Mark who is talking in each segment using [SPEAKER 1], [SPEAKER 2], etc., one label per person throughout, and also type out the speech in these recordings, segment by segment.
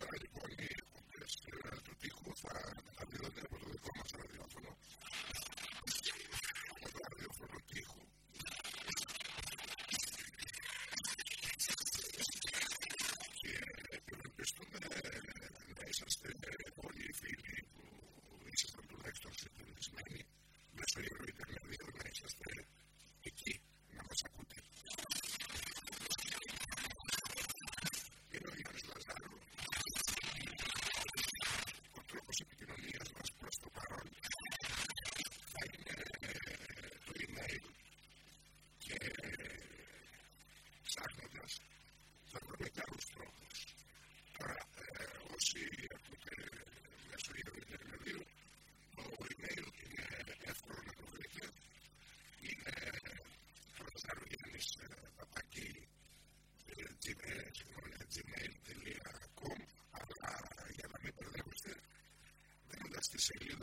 [SPEAKER 1] regarded see you.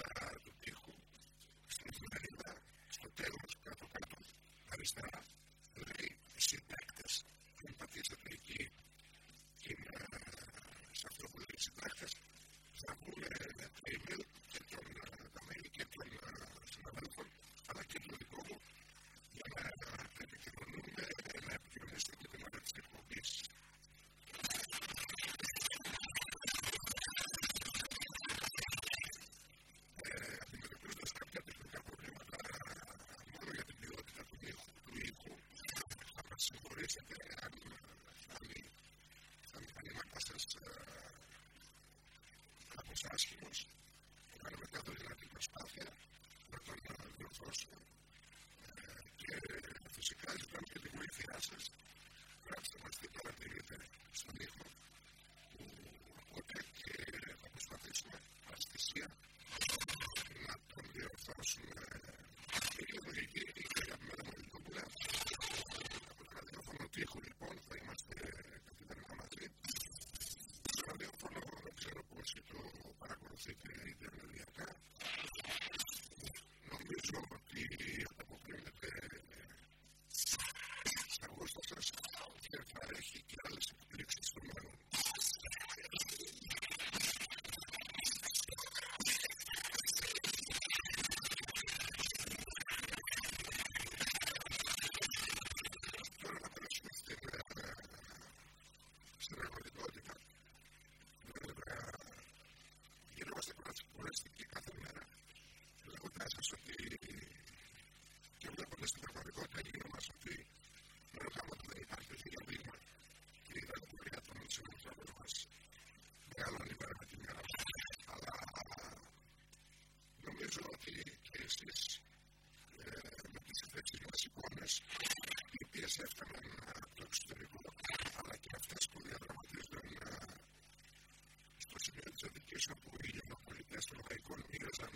[SPEAKER 1] Άσχημος. Κάνουμε κάθε δυνατή προσπάθεια να τον διορθώσουμε. Και φυσικά ζητάμε και τη βοήθειά σας. Γράψτε μας τι παρατηρείτε στον ήχο που ακούτε και θα προσπαθήσουμε αστησία να τον διορθώσουμε. Secretary και βλέποντας την πραγματικότητα γύρω μας ότι μέρο γάμο δεν υπάρχει ως διαβήμα και η δραστηριότητα των συνανθρώπων μας μεγαλώνει μέρα με τη μέρα. Αλλά νομίζω ότι και εσείς με τις εθέξεις μας εικόνες οι οποίες έφταναν από το εξωτερικό αλλά και αυτές που διαδραματίζονταν στο σημείο της αδικίας όπου οι γενοπολιτές των λαϊκών μοίραζαν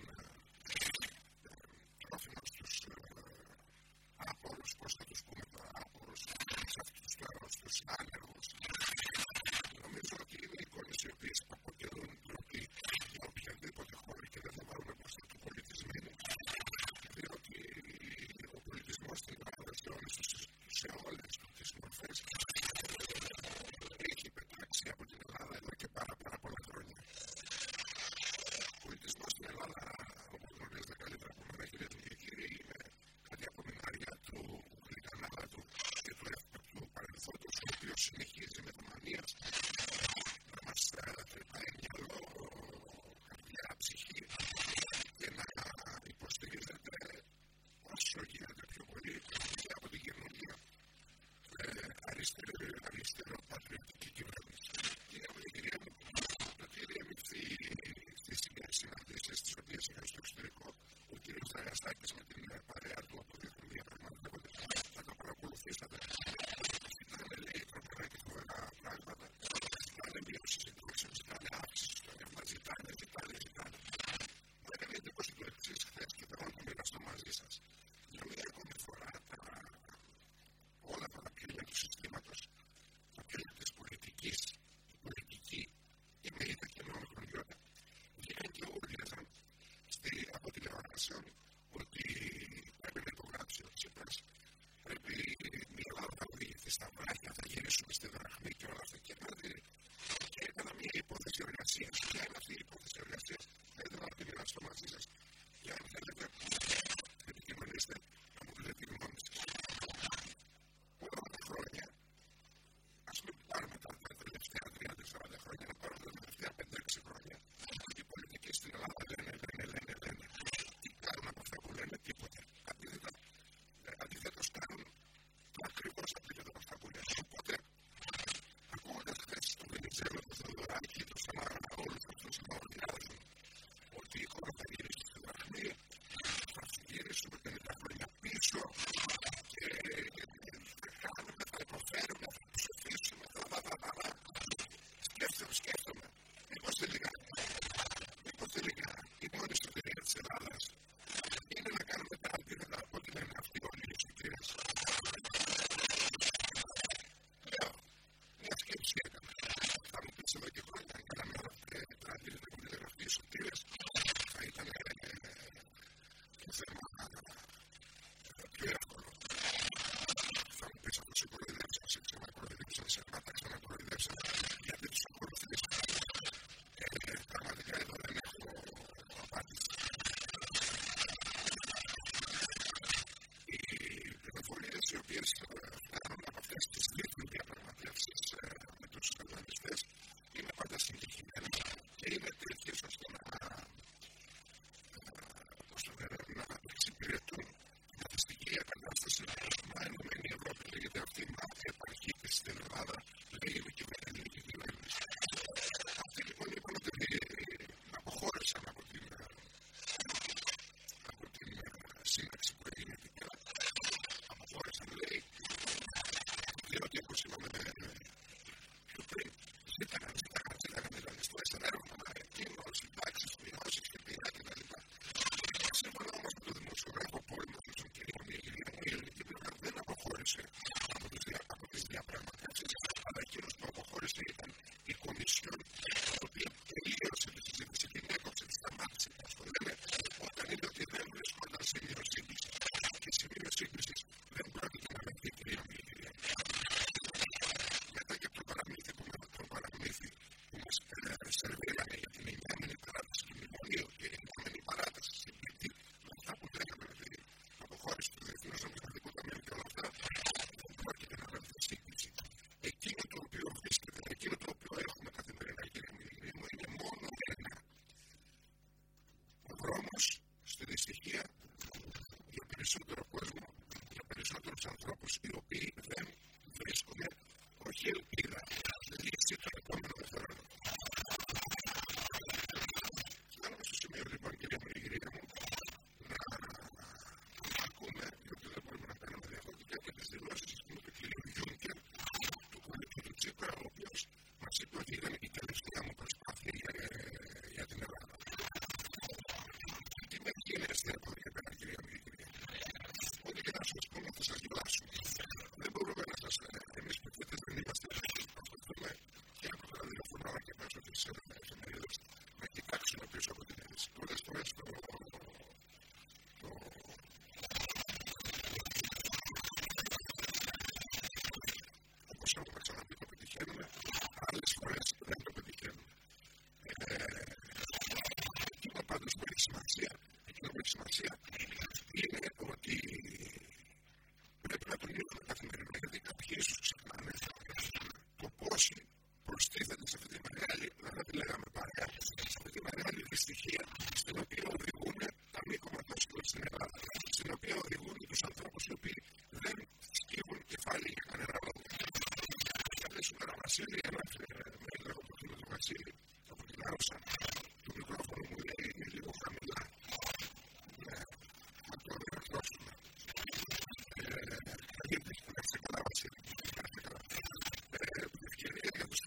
[SPEAKER 1] Yes. nacionales van a venir rápido que te obtenga que. όμως στη δυστυχία για περισσότερο κόσμο, για περισσότερους ανθρώπους οι οποίοι δεν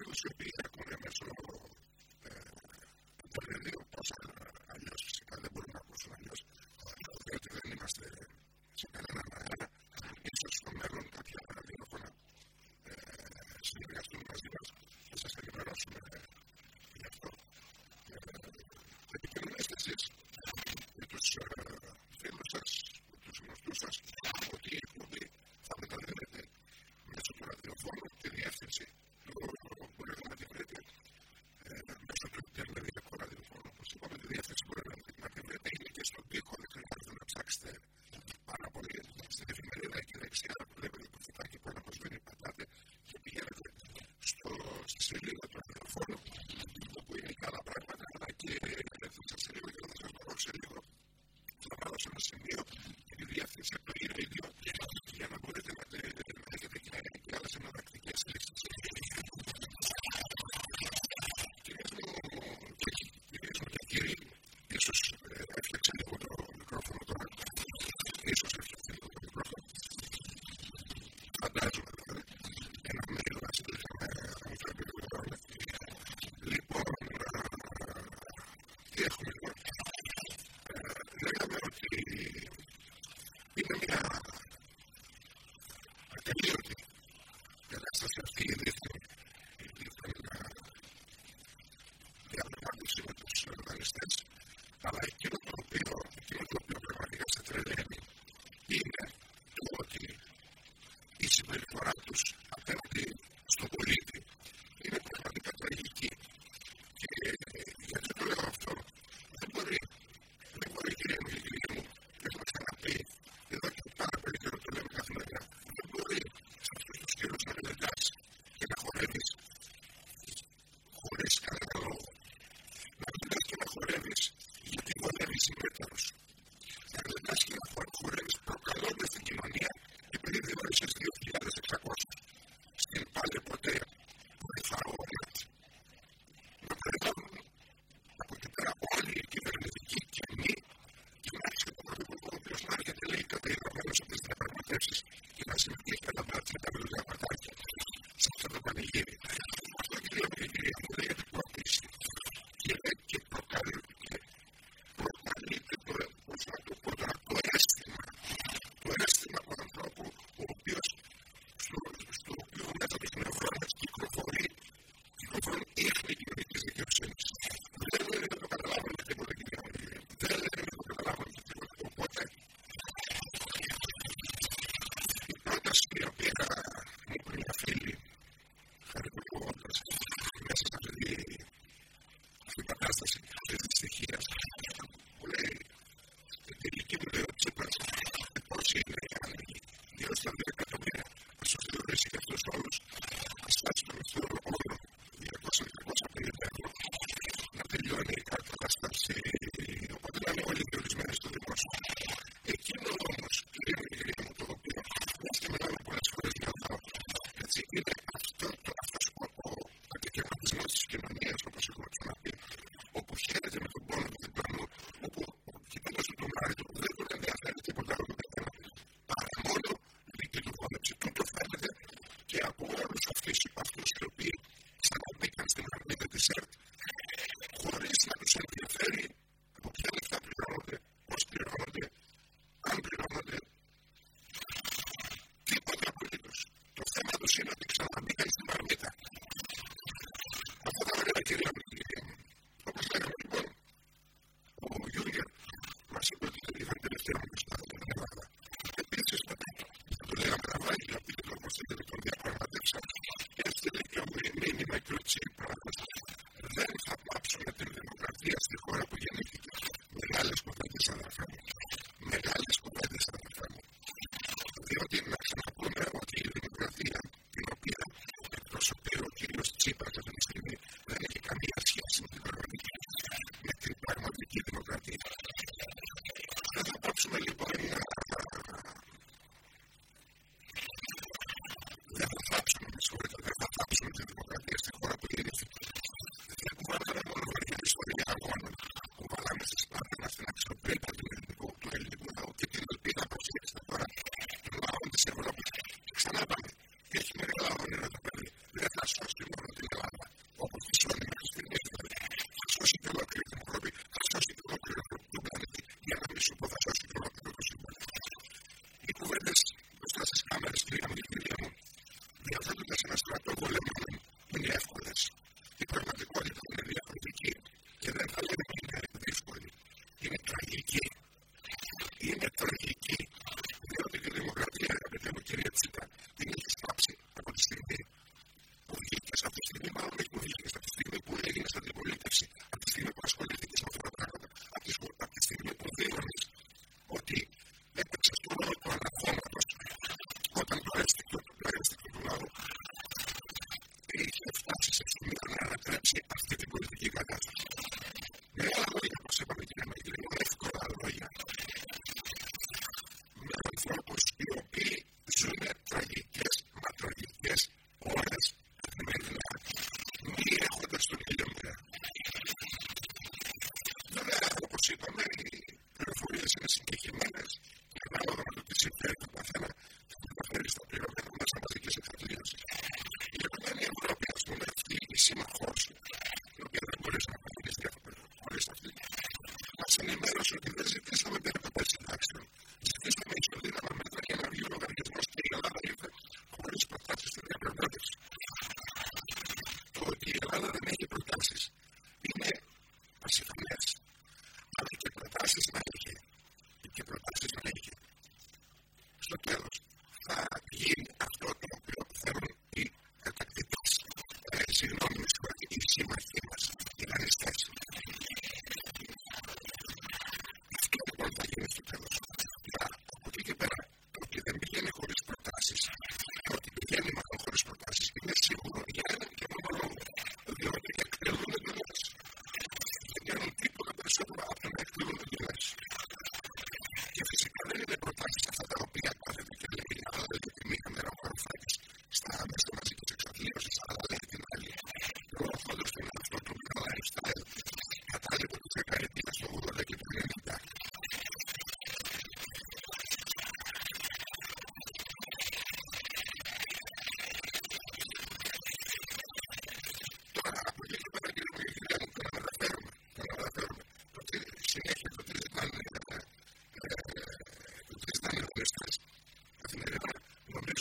[SPEAKER 1] who should be για να μπορείτε να έχετε και άλλες εναλλακτικές λύσεις. Συγκεκριμένε και ανάλογα με το τι συμφέρει το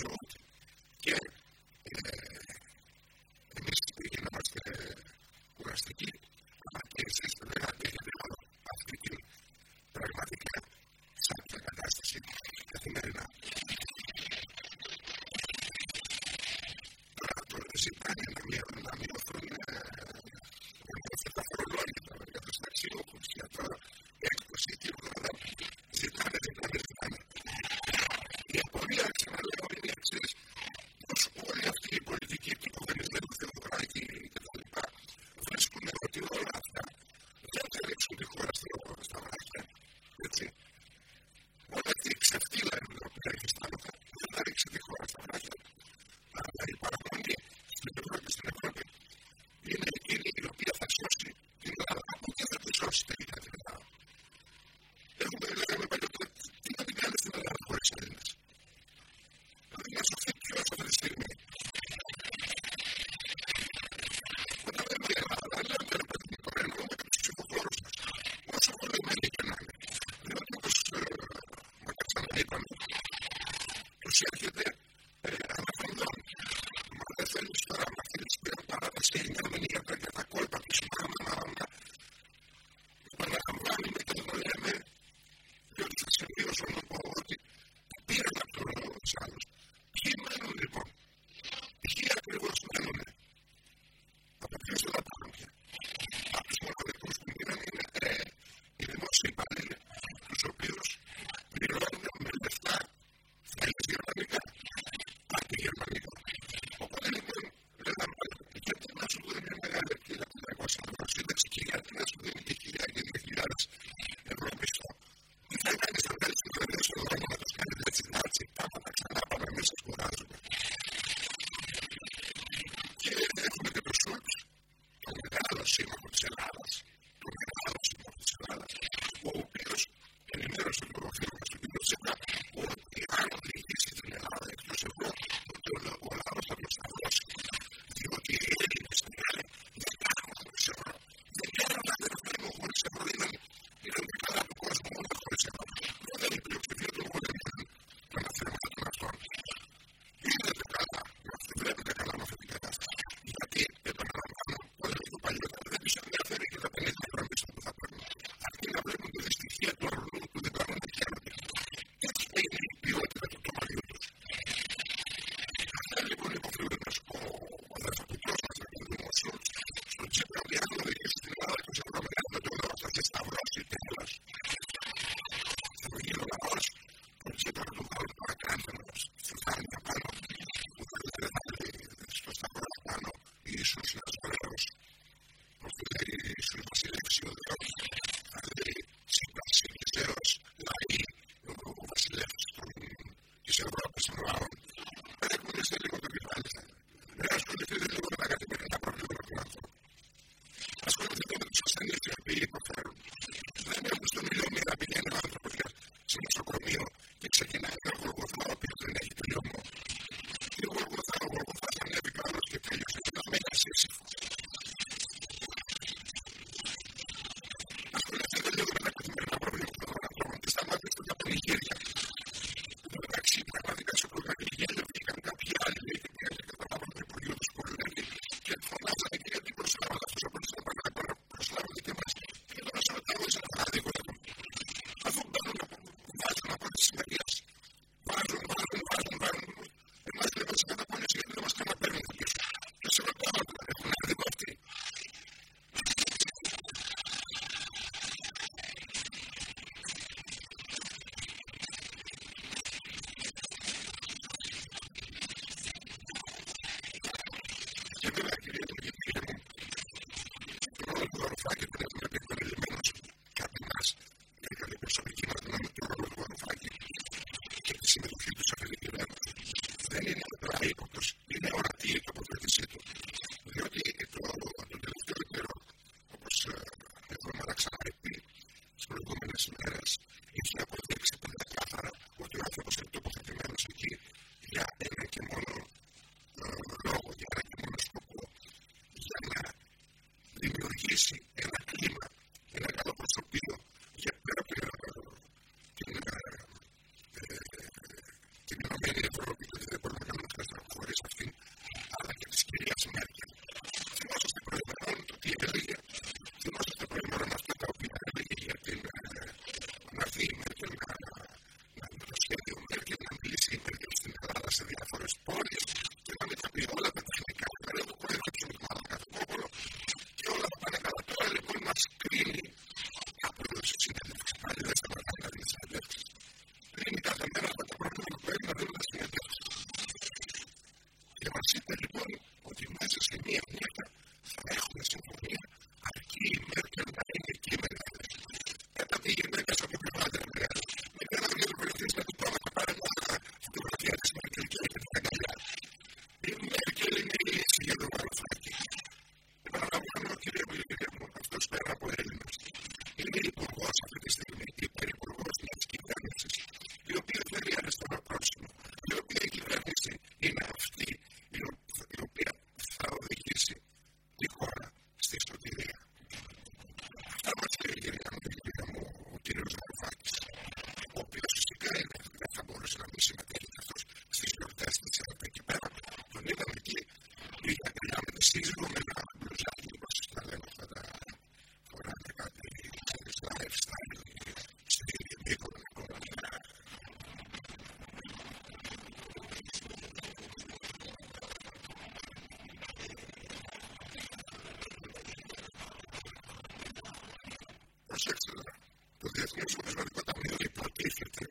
[SPEAKER 1] world. Σε Christian Προσέξτε λοιπόν δεν υπάρχει ούτε κουβέντα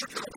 [SPEAKER 1] sugar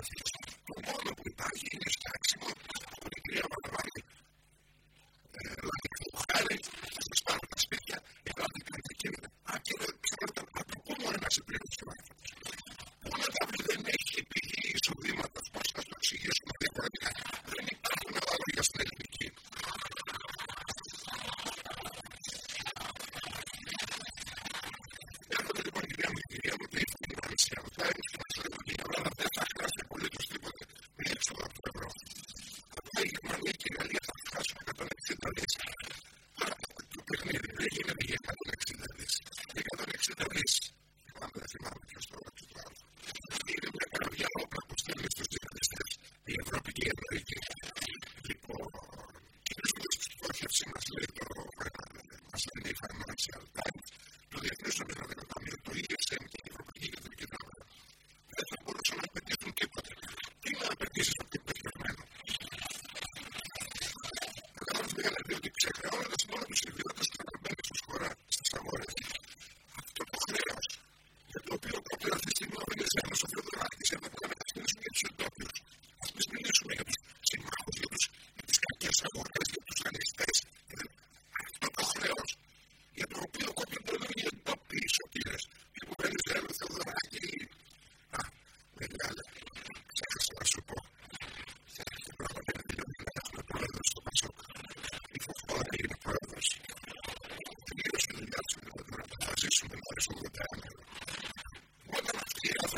[SPEAKER 1] αρχές. Το μόνο που υπάρχει είναι στάξιμο από την κυρία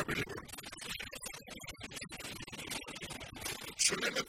[SPEAKER 1] πρόσωπο είναι ένα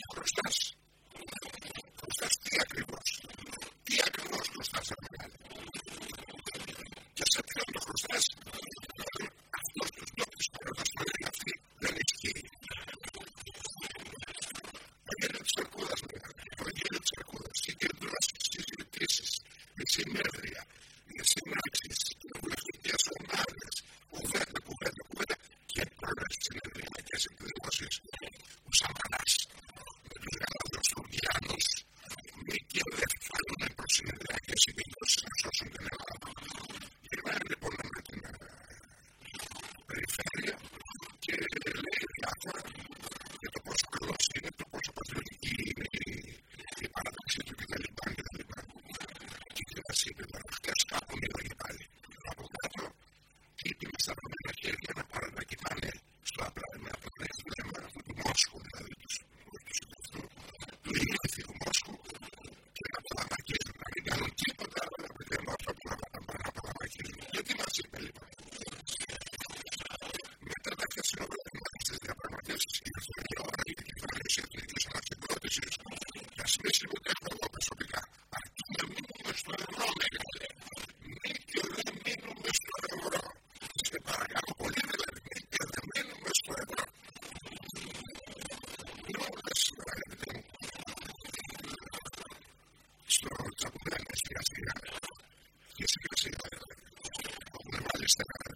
[SPEAKER 1] πρόσωπο με το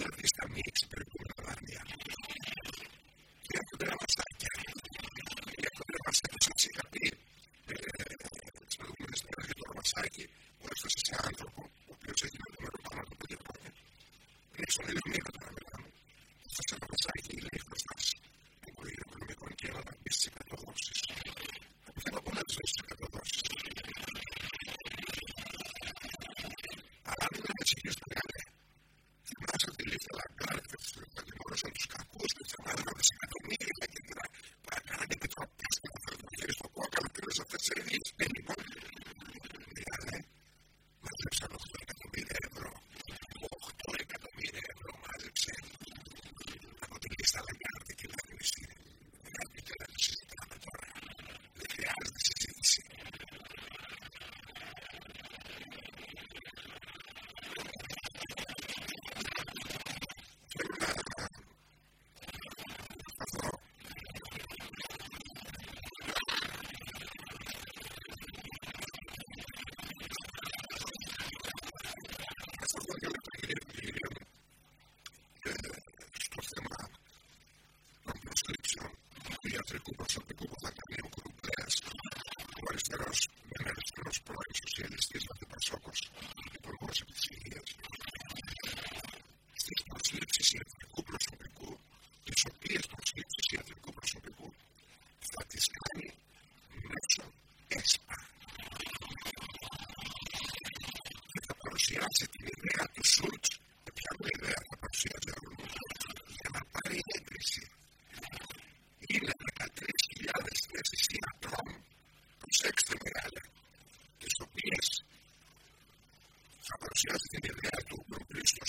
[SPEAKER 1] δηλαδή στα μη εξυπηρετούμενα δάνεια. Και έρχονται τα βασάκια. Και έρχονται τα βασάκια. Σα είχα πει τι προηγούμενε μέρε για το βασάκι που έφτασε σε άνθρωπο, ο οποίο έγινε το μέρο πάνω από δύο χρόνια. Είναι στον Ελληνίδα τώρα μετά. Έφτασε ένα βασάκι, λέει, και έλαβε ιατρικού προσωπικού που θα κάνει ο Κουρουμπλέας, ο αριστερός, μεν αριστερός πρώην σοσιαλιστής στην ιδέα του Μπρουκλή στο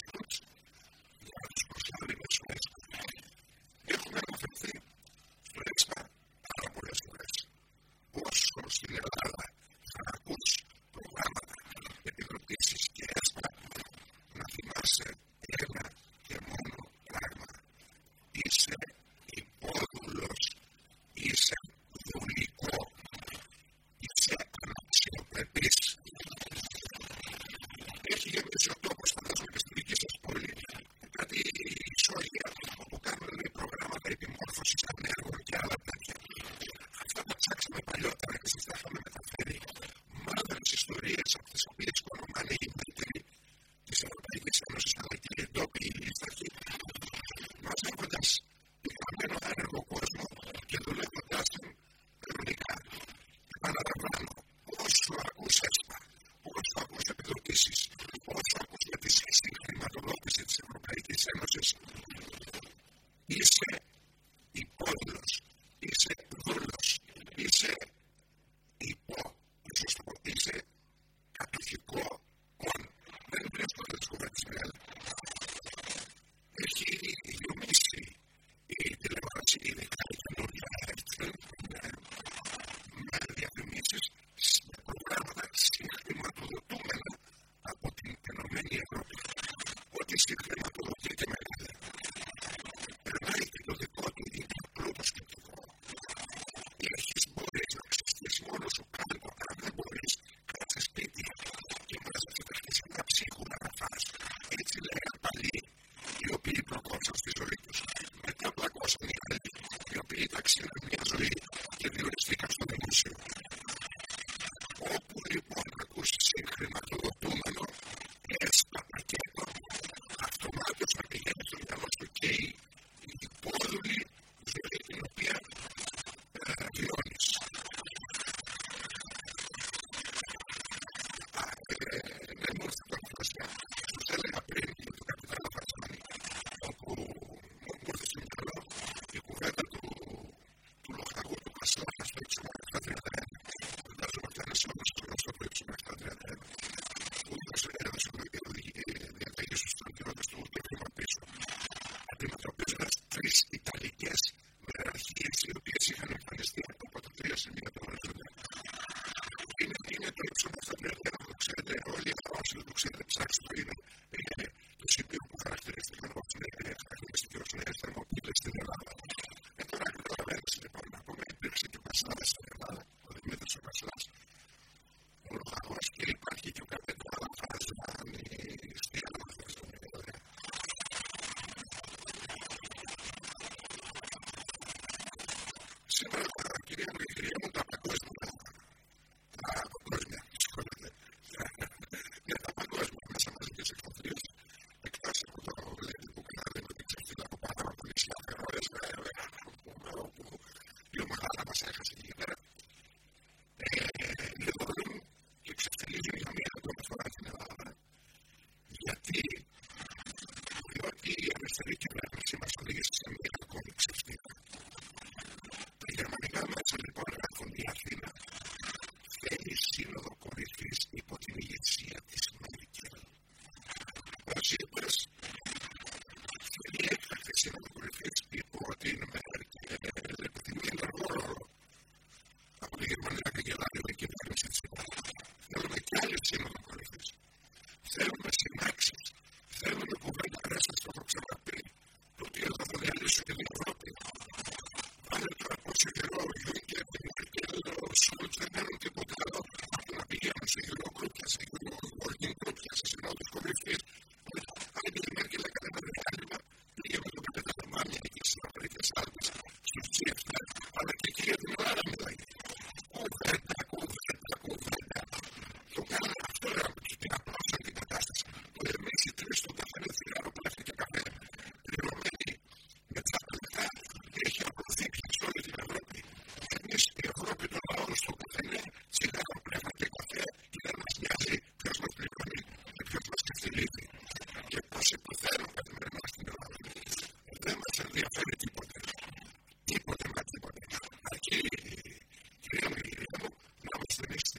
[SPEAKER 1] σήμερα, κυρία μου, κυρία μου, τα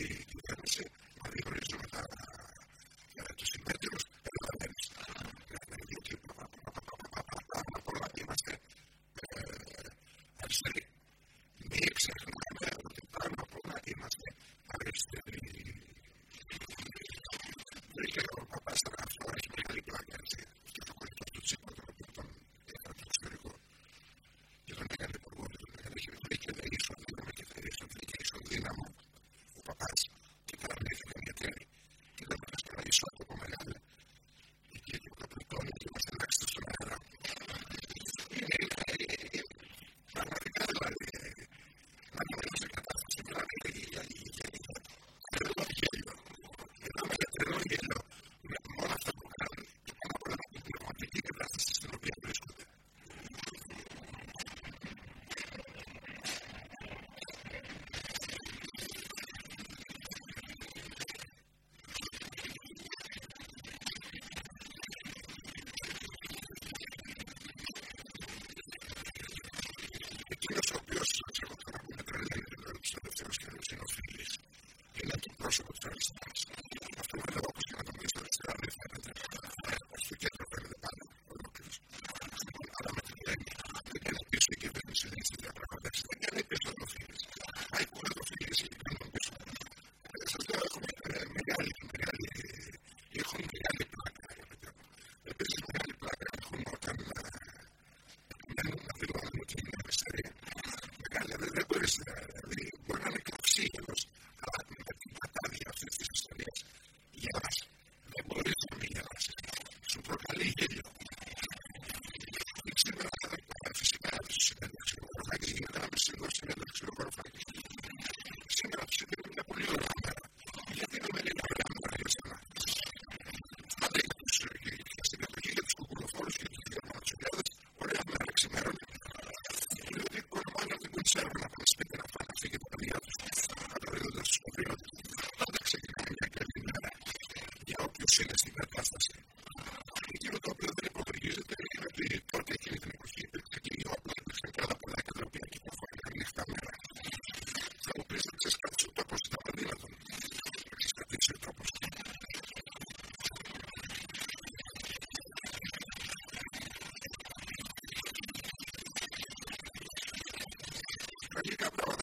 [SPEAKER 1] the δεν πολύ να Feliz Capra,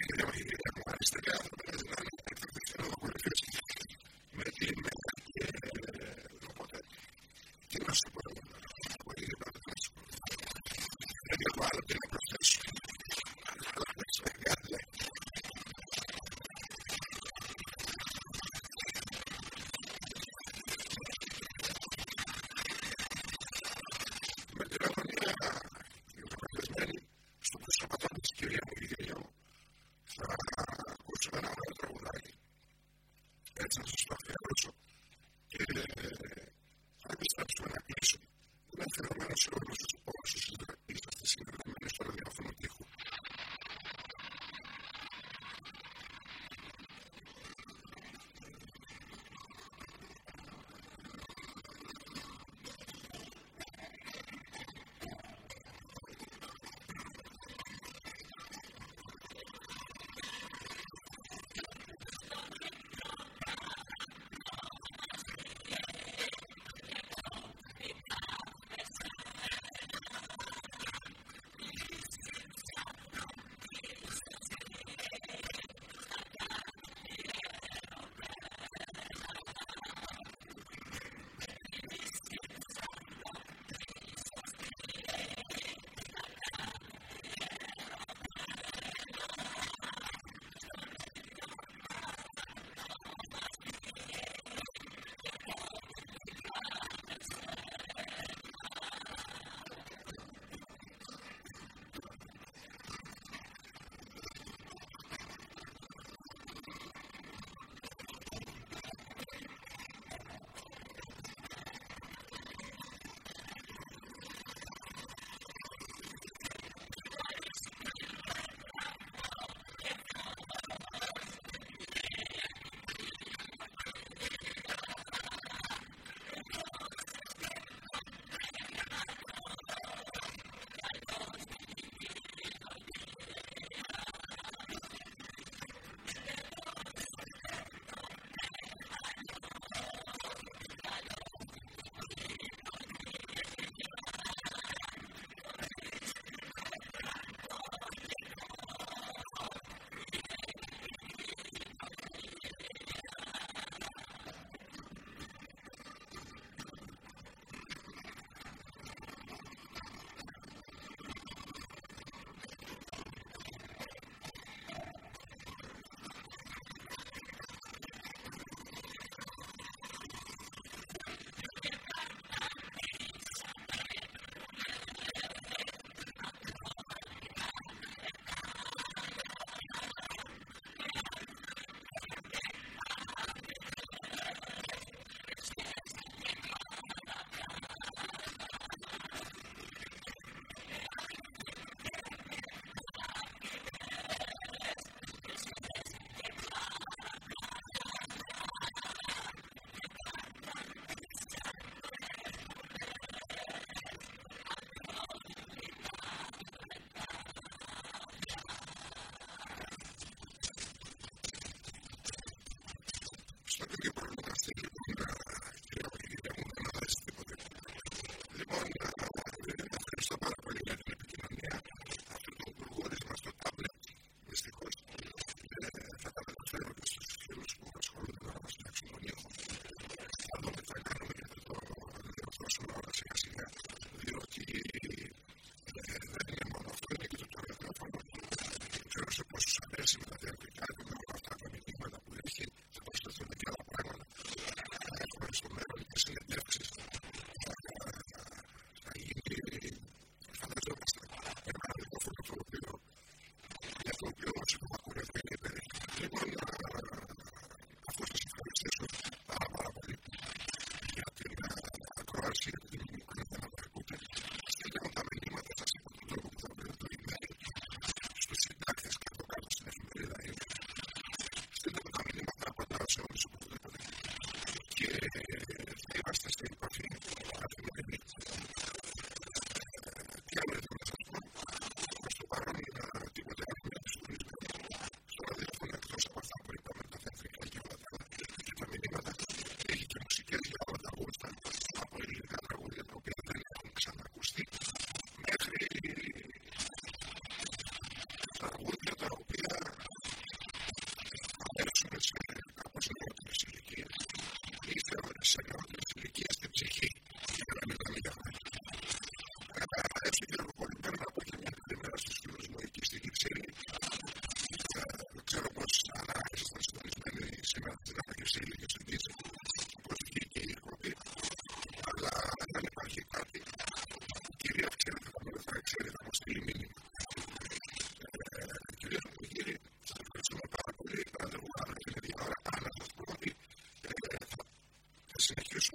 [SPEAKER 1] Jesus.